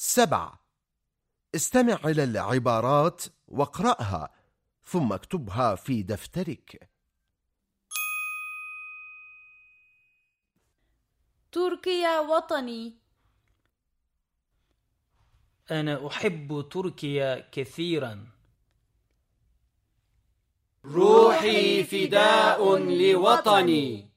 سبعة. استمع إلى العبارات واقرأها ثم اكتبها في دفترك. تركيا وطني. أنا أحب تركيا كثيرا. روحي فداء لوطني.